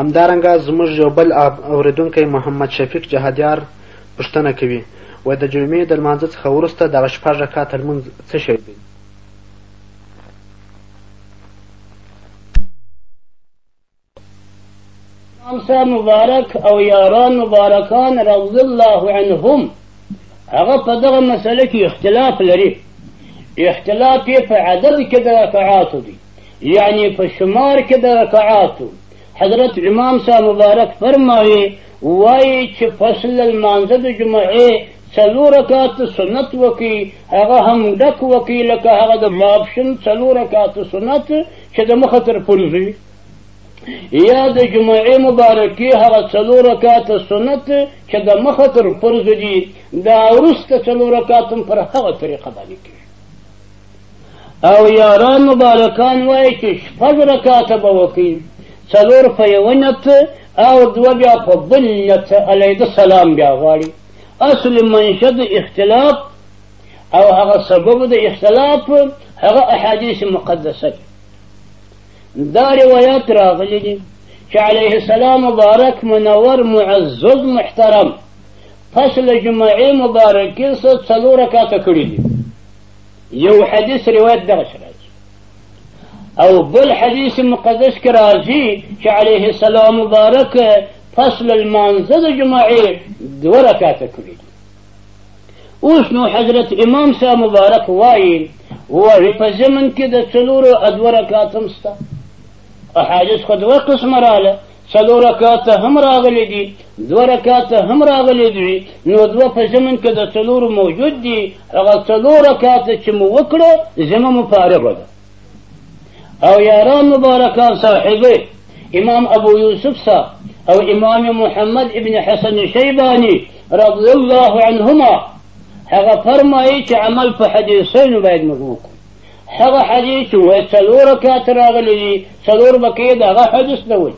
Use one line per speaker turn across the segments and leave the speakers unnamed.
همدارنګه زموږ یو بل اوریدونکی محمد شفیق جهادیار پوښتنه کوي و د جمعې د لمانځه څخه وروسته دغه شپږ رکعته لمونځ څه شی دی
امسا مبارک او یاران مبارکان رضی الله عنهم هغه په دغه مسله کې اختلاف لري اختلاف یې په عدد کې د رکعاتو دی یعنی په شمار کې د رکعاتو حضرت امام صاحب مبارک فرمایي وایي چې فصل المانزه د جمعې څلور رکعات سنت وکي هغه هم ډک وکي لکه هغه د ماپشن څلور رکعات سنت چې د مخه تر پرځي یا د جمعې مبارکي هغه څلور رکعات سنت چې د مخه تر پرځي دا ورسته څلور رکعات پر هغه طریقه باندې کیږي او یاران مبارکان وایي چې شپږ رکاته به وکړي څلور په یوه نیت او دوه بیا په بل نیت علیده سلام بیا غواړي اصل منشه د اختلاف او هغه سبب د اختلاف هغه احادیث مقدسه دا روایات راغلي دي چې علیه السلام مبارک منور معزز محترم پس له جمعې مبارکې څخه څلور رکاته کړي دي یو حدیث روایت دغه راځي او بل حدیث مقدس کې راځي چې عليه السلام مبارک فصل المانزه د جمعې دوه رکعته کړي اوس نو حضرت امام صاحب مبارک وایي وایي په زمن کې د څلورو ادوه رکعاتم سته احادیث خو دوه قسمه رااله څلور رکعاته هم راغلي دي دوه رکعاته هم راغلي دي نو دوه په زمن کې د څلورو موجود دي هغه څلور رکعاته چې مو وکړه زمه مو فارغه ده او یاران مبارکان صاحبه امام ابو یوسف صاحب او امام محمد ابن حسن شیبانی رضی الله عنهما هغه فرمایي چې عمل په حدیثینو باید موږ وکړو هغه حدیث چې وایي څلور رکعته راغلي دي څلور به کېږي د هغه حدیث نه وایي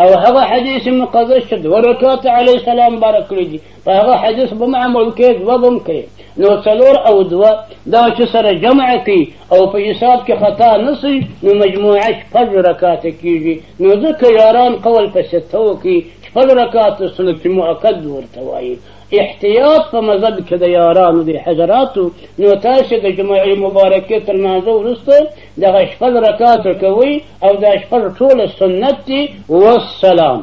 او هغه حدیث مقدس چې دوه رکعته علیه السلام باره کړي دي په هغه حدیث به هم عمل کوي دوه به هم کوي نو څلور او دوه دا چې سره جمع کوي او په حساب کې خطا نه سي نو مجموعه شپږ رکعته کېږي نو ځکه یاران قول په سته وکړي شپږ رکعته سنت مؤکد ورته وایي احتیاط په مذهب کې د یارانو دی حضراتو نو تاسو د جمعې مبارکې تر نازو وروسته دغه شپږ رکعات کوئ او دا شپږ ټوله سنت دي والسلام